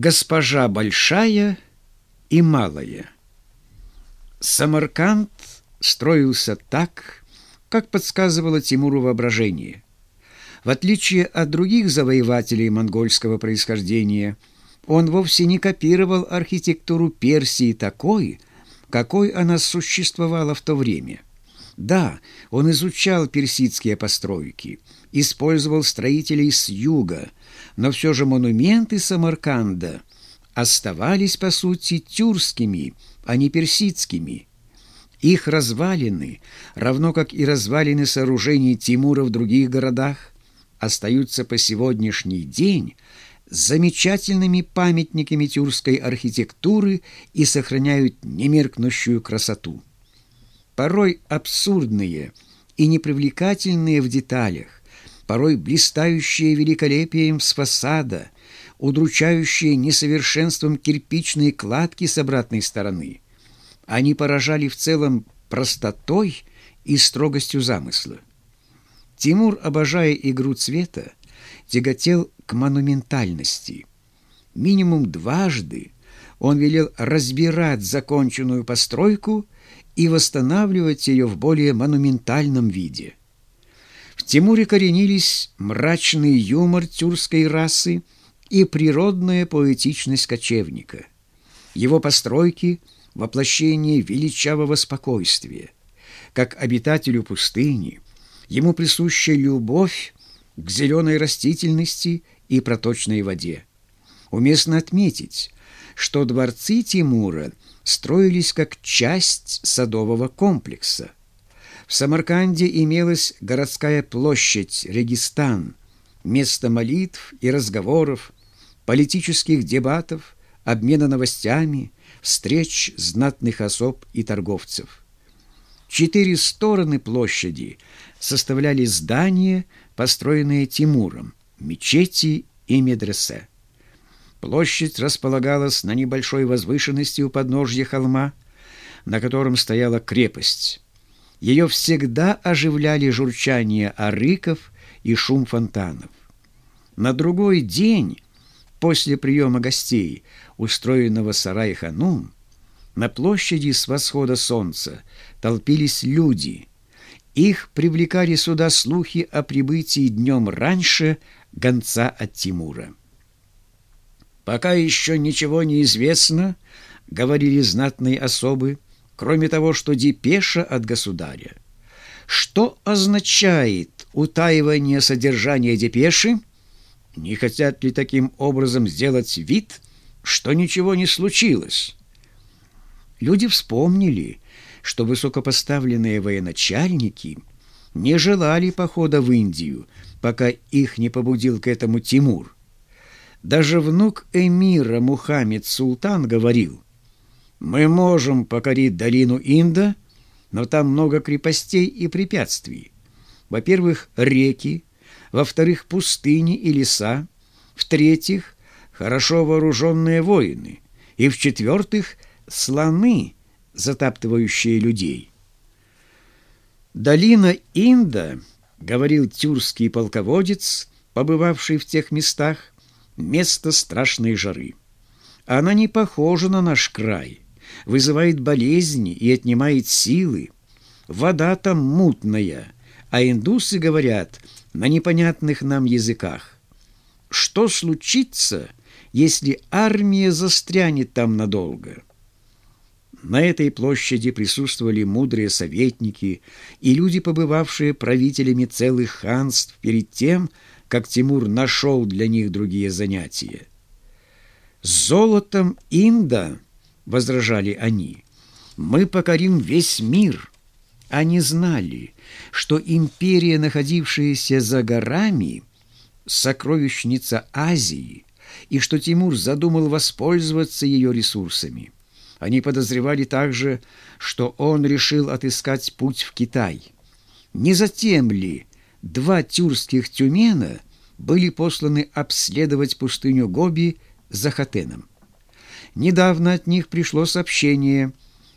Госпожа большая и малая. Самарканд строился так, как подсказывало Тимуру воображение. В отличие от других завоевателей монгольского происхождения, он вовсе не копировал архитектуру Персии такой, какой она существовала в то время. Да, он изучал персидские постройки, использовал строителей с юга, но все же монументы Самарканда оставались, по сути, тюркскими, а не персидскими. Их развалины, равно как и развалины сооружений Тимура в других городах, остаются по сегодняшний день замечательными памятниками тюркской архитектуры и сохраняют немеркнущую красоту. Порой абсурдные и непривлекательные в деталях, порой блистающие великолепием с фасада, удручающие несовершенством кирпичной кладки с обратной стороны. Они поражали в целом простотой и строгостью замысла. Тимур, обожая игру цвета, тяготел к монументальности. Минимум дважды он велел разбирать законченную постройку и восстанавливать ее в более монументальном виде. В Тимуре коренились мрачный юмор тюркской расы и природная поэтичность кочевника. Его постройки — воплощение величавого спокойствия. Как обитателю пустыни, ему присуща любовь к зеленой растительности и проточной воде. Уместно отметить, что дворцы Тимура строились как часть садового комплекса. В Самарканде имелась городская площадь Регистан, место молитв и разговоров, политических дебатов, обмена новостями, встреч знатных особ и торговцев. Четыре стороны площади составляли здания, построенные Тимуром, мечети и медресе. Площадь располагалась на небольшой возвышенности у подножья холма, на котором стояла крепость. Ее всегда оживляли журчание арыков и шум фонтанов. На другой день, после приема гостей, устроенного сарай ханум, на площади с восхода солнца толпились люди. Их привлекали сюда слухи о прибытии днем раньше гонца от Тимура. «Пока еще ничего не известно», — говорили знатные особы, кроме того, что депеша от государя. Что означает утаивание содержания депеши? Не хотят ли таким образом сделать вид, что ничего не случилось? Люди вспомнили, что высокопоставленные военачальники не желали похода в Индию, пока их не побудил к этому Тимур. Даже внук эмира Мухаммед Султан говорил – мы можем покорить долину Инда, но там много крепостей и препятствий. Во-первых, реки, во-вторых, пустыни и леса, в-третьих, хорошо вооруженные воины, и в-четвертых, слоны, затаптывающие людей. «Долина Инда», — говорил тюркский полководец, побывавший в тех местах, — место страшной жары. Она не похожа на наш край — вызывает болезни и отнимает силы. Вода там мутная, а индусы говорят на непонятных нам языках. Что случится, если армия застрянет там надолго? На этой площади присутствовали мудрые советники и люди, побывавшие правителями целых ханств перед тем, как Тимур нашел для них другие занятия. Золотом Инда возражали они, мы покорим весь мир. Они знали, что империя, находившаяся за горами, сокровищница Азии, и что Тимур задумал воспользоваться ее ресурсами. Они подозревали также, что он решил отыскать путь в Китай. Не затем ли два тюркских тюмена были посланы обследовать пустыню Гоби за Хатеном? Недавно от них пришло сообщение,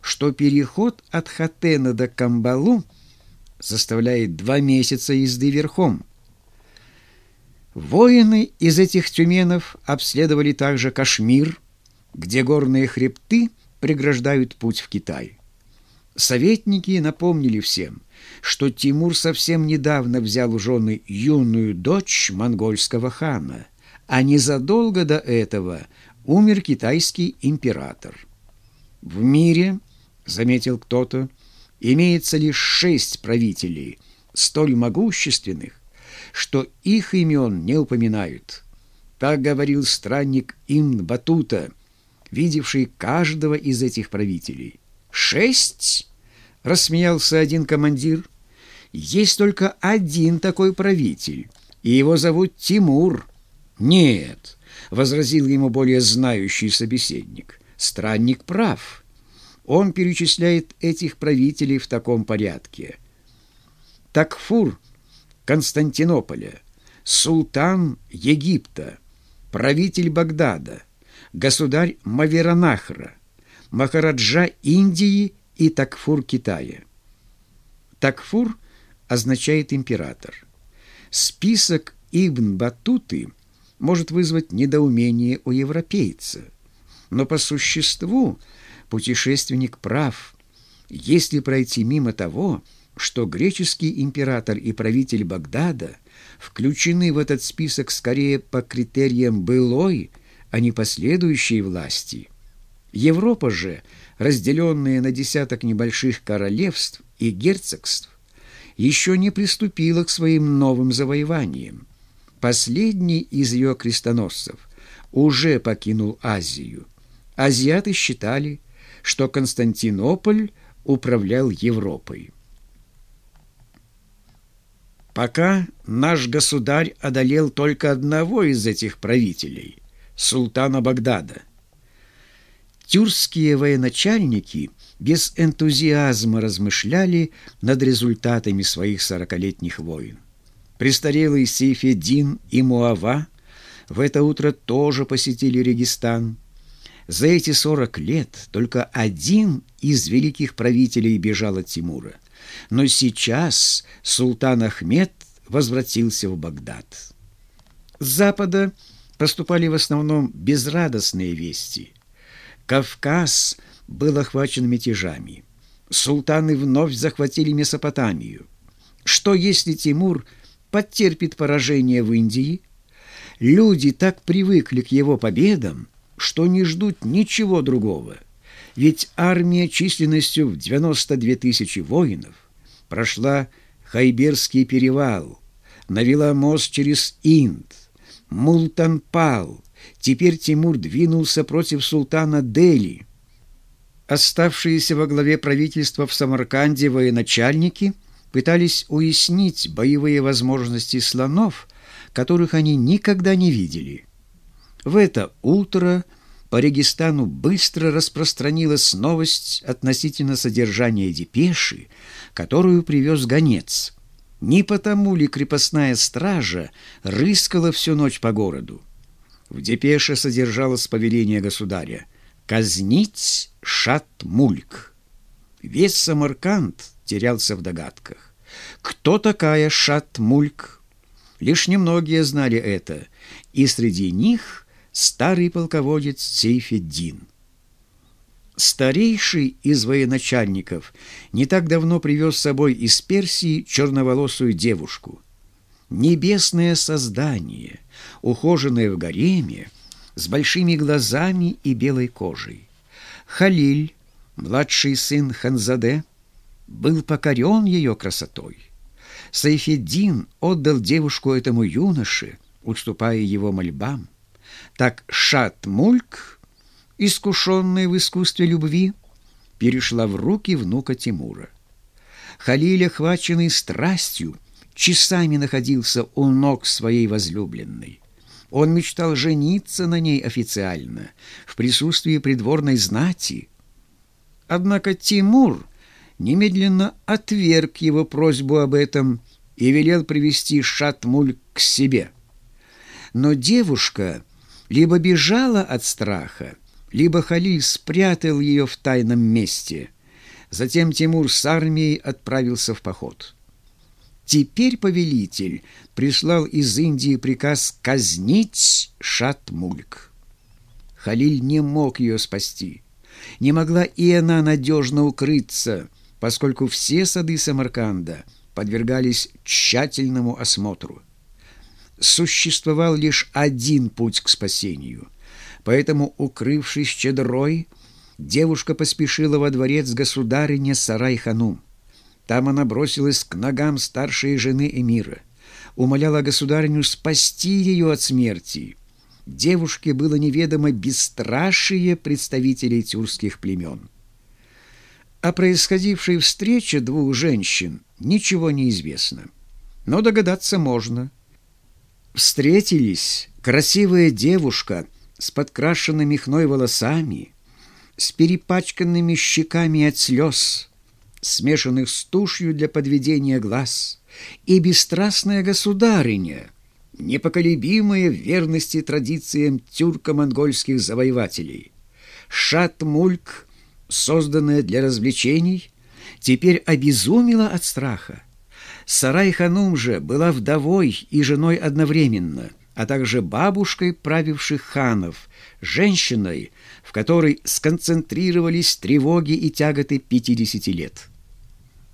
что переход от Хатена до Камбалу заставляет два месяца езды верхом. Воины из этих тюменов обследовали также Кашмир, где горные хребты преграждают путь в Китай. Советники напомнили всем, что Тимур совсем недавно взял у жены юную дочь монгольского хана, а незадолго до этого умер китайский император. В мире, заметил кто-то, имеется лишь шесть правителей, столь могущественных, что их имен не упоминают. Так говорил странник Ин Батута, видевший каждого из этих правителей. «Шесть?» — рассмеялся один командир. «Есть только один такой правитель, и его зовут Тимур». «Нет», — возразил ему более знающий собеседник, — «странник прав». Он перечисляет этих правителей в таком порядке. Такфур Константинополя, султан Египта, правитель Багдада, государь Маверанахра, Махараджа Индии и Такфур Китая. Такфур означает император. Список Ибн Батуты может вызвать недоумение у европейца, но по существу путешественник прав, если пройти мимо того, что греческий император и правитель Багдада включены в этот список скорее по критериям былой, а не последующей власти. Европа же, разделенная на десяток небольших королевств и герцогств, еще не приступила к своим новым завоеваниям. Последний из ее крестоносцев уже покинул Азию. Азиаты считали, что Константинополь управлял Европой. Пока наш государь одолел только одного из этих правителей – султана Багдада. Тюркские военачальники без энтузиазма размышляли над результатами своих сорокалетних войн. Престарелый Сейфеддин и Муава в это утро тоже посетили Регистан. За эти сорок лет только один из великих правителей бежал от Тимура – но сейчас султан Ахмед возвратился в Багдад. С запада поступали в основном безрадостные вести. Кавказ был охвачен мятежами. Султаны вновь захватили Месопотамию. Что если Тимур потерпит поражение в Индии? Люди так привыкли к его победам, что не ждут ничего другого. Ведь армия численностью в 92 тысячи воинов прошла Хайберский перевал, навела мост через Инд. Мултан пал. Теперь Тимур двинулся против султана Дели. Оставшиеся во главе правительства в Самарканде военачальники пытались уяснить боевые возможности слонов, которых они никогда не видели. В это утро по Регистану быстро распространилась новость относительно содержания депеши, которую привез гонец. Не потому ли крепостная стража рыскала всю ночь по городу? В депеше содержалось повеление государя «казнить Шат-Мульк». Весь Самарканд терялся в догадках. Кто такая Шат-Мульк? Лишь немногие знали это, и среди них – старый полководец Сейфеддин. Старейший из военачальников не так давно привез с собой из Персии черноволосую девушку. Небесное создание, ухоженное в гареме, с большими глазами и белой кожей. Халиль, младший сын Ханзаде, был покорен ее красотой. Сайфеддин отдал девушку этому юноше, уступая его мольбам. Так Шат-Мульк, искушенная в искусстве любви, перешла в руки внука Тимура. Халиль, охваченный страстью, часами находился у ног своей возлюбленной. Он мечтал жениться на ней официально, в присутствии придворной знати. Однако Тимур немедленно отверг его просьбу об этом и велел привести Шатмуль к себе. Но девушка либо бежала от страха, либо Халиль спрятал ее в тайном месте. Затем Тимур с армией отправился в поход. Теперь повелитель прислал из Индии приказ казнить Шатмульк. Халиль не мог ее спасти. Не могла и она надежно укрыться, поскольку все сады Самарканда подвергались тщательному осмотру. Существовал лишь один путь к спасению, поэтому, укрывшись чедрой, девушка поспешила во дворец государыня Сарай-Ханум. Там она бросилась к ногам старшей жены эмира, умоляла государыню спасти ее от смерти. Девушке было неведомо бесстрашие представителей тюркских племен. О происходившей встрече двух женщин ничего не известно, но догадаться можно. Встретились красивая девушка с подкрашенными хной волосами, с перепачканными щеками от слез, смешанных с тушью для подведения глаз, и бесстрастная государыня, непоколебимая в верности традициям тюрко-монгольских завоевателей. Шат-Мульк, созданная для развлечений, теперь обезумела от страха. Сарай-Ханум же была вдовой и женой одновременно, а также бабушкой правивших ханов, женщиной, в которой сконцентрировались тревоги и тяготы 50 лет.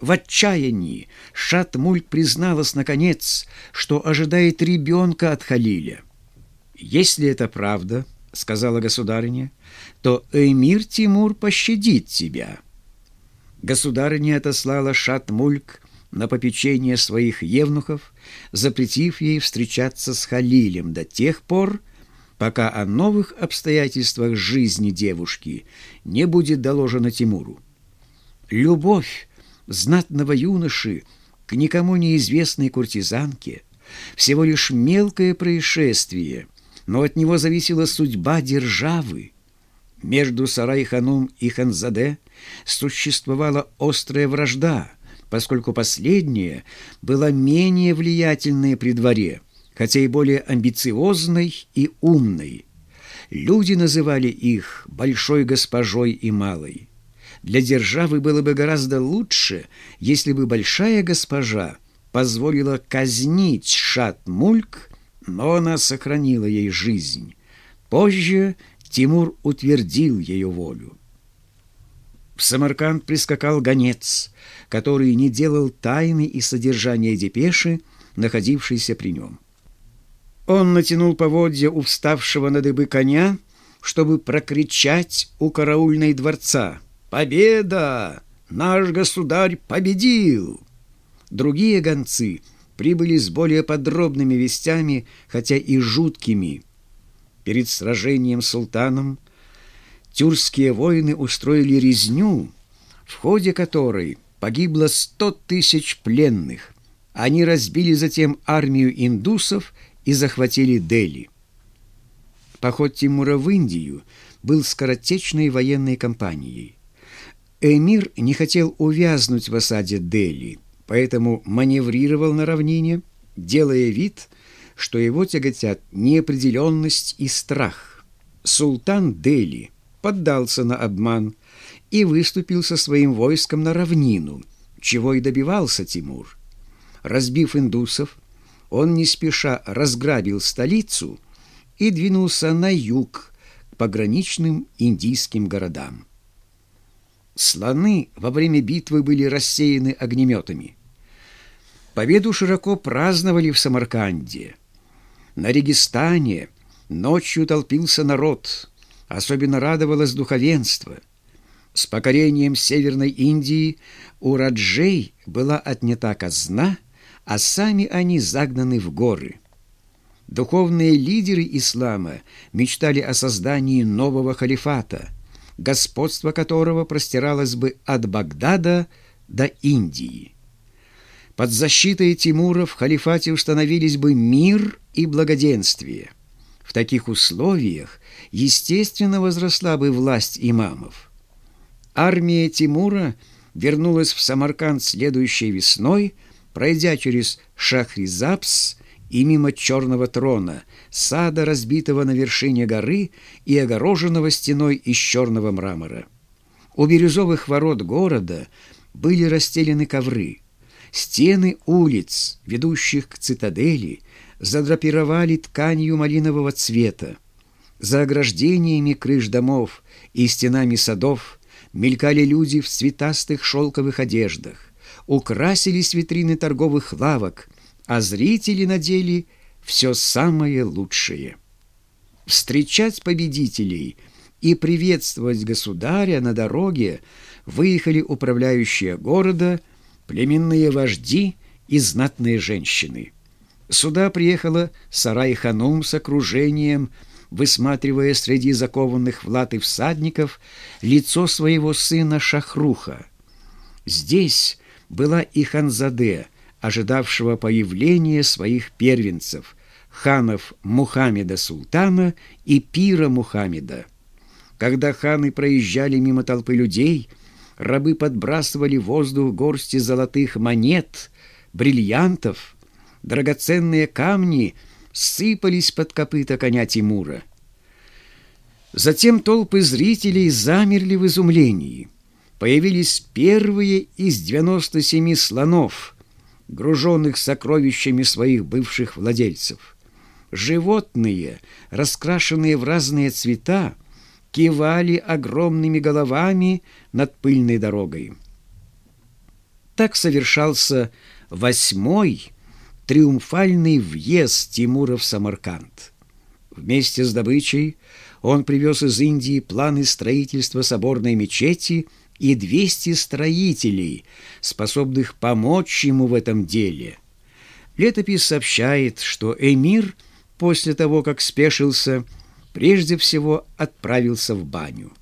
В отчаянии Шатмульк призналась, наконец, что ожидает ребенка от Халиля. «Если это правда, — сказала государыня, — то эмир Тимур пощадит тебя». Государыня отослала Шатмульк на попечение своих евнухов, запретив ей встречаться с Халилем до тех пор, пока о новых обстоятельствах жизни девушки не будет доложено Тимуру. Любовь знатного юноши к никому неизвестной куртизанке всего лишь мелкое происшествие, но от него зависела судьба державы. Между Сарай-ханум и Ханзаде существовала острая вражда, поскольку последняя была менее влиятельной при дворе, хотя и более амбициозной и умной. Люди называли их «большой госпожой» и «малой». Для державы было бы гораздо лучше, если бы большая госпожа позволила казнить Шат-Мульк, но она сохранила ей жизнь. Позже Тимур утвердил ее волю. В Самарканд прискакал гонец, который не делал тайны и содержания депеши, находившейся при нем. Он натянул поводья у вставшего на дыбы коня, чтобы прокричать у караульной дворца — «Победа! Наш государь победил!» Другие гонцы прибыли с более подробными вестями, хотя и жуткими. Перед сражением с султаном тюркские воины устроили резню, в ходе которой погибло сто тысяч пленных. Они разбили затем армию индусов и захватили Дели. Поход Тимура в Индию был скоротечной военной кампанией. Эмир не хотел увязнуть в осаде Дели, поэтому маневрировал на равнине, делая вид, что его тяготят неопределенность и страх. Султан Дели поддался на обман и выступил со своим войском на равнину, чего и добивался Тимур. Разбив индусов, он не спеша разграбил столицу и двинулся на юг к пограничным индийским городам. Слоны во время битвы были рассеяны огнеметами. Победу широко праздновали в Самарканде. На Регистане ночью толпился народ, особенно радовалось духовенство. С покорением Северной Индии у Раджей была отнята казна, а сами они загнаны в горы. Духовные лидеры ислама мечтали о создании нового халифата – господство которого простиралось бы от Багдада до Индии. Под защитой Тимура в халифате установились бы мир и благоденствие. В таких условиях, естественно, возросла бы власть имамов. Армия Тимура вернулась в Самарканд следующей весной, пройдя через Шахризапс и мимо черного трона, сада, разбитого на вершине горы и огороженного стеной из черного мрамора. У бирюзовых ворот города были расстелены ковры. Стены улиц, ведущих к цитадели, задрапировали тканью малинового цвета. За ограждениями крыш домов и стенами садов мелькали люди в цветастых шелковых одеждах, украсились витрины торговых лавок, а зрители надели все самое лучшее. Встречать победителей и приветствовать государя на дороге выехали управляющие города, племенные вожди и знатные женщины. Сюда приехала Сарай Ханум с окружением, высматривая среди закованных в латы всадников лицо своего сына Шахруха. Здесь была и Ханзаде, ожидавшего появления своих первенцев, ханов Мухаммеда Султана и Пира Мухаммеда. Когда ханы проезжали мимо толпы людей, рабы подбрасывали в воздух горсти золотых монет, бриллиантов, драгоценные камни сыпались под копыта коня Тимура. Затем толпы зрителей замерли в изумлении. Появились первые из 97 слонов, груженных сокровищами своих бывших владельцев. Животные, раскрашенные в разные цвета, кивали огромными головами над пыльной дорогой. Так совершался восьмой триумфальный въезд Тимура в Самарканд. Вместе с добычей он привез из Индии планы строительства соборной мечети и 200 строителей, способных помочь ему в этом деле. Летопись сообщает, что эмир после того, как спешился, прежде всего отправился в баню.